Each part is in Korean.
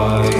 why.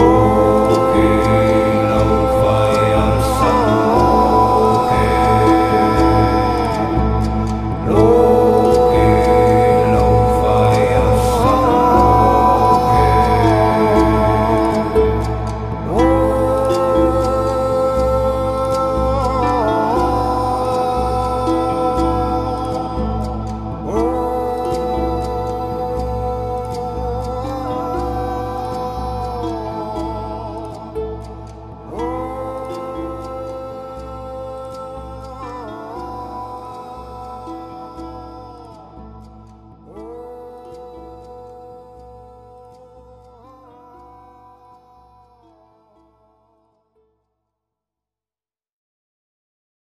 Oh.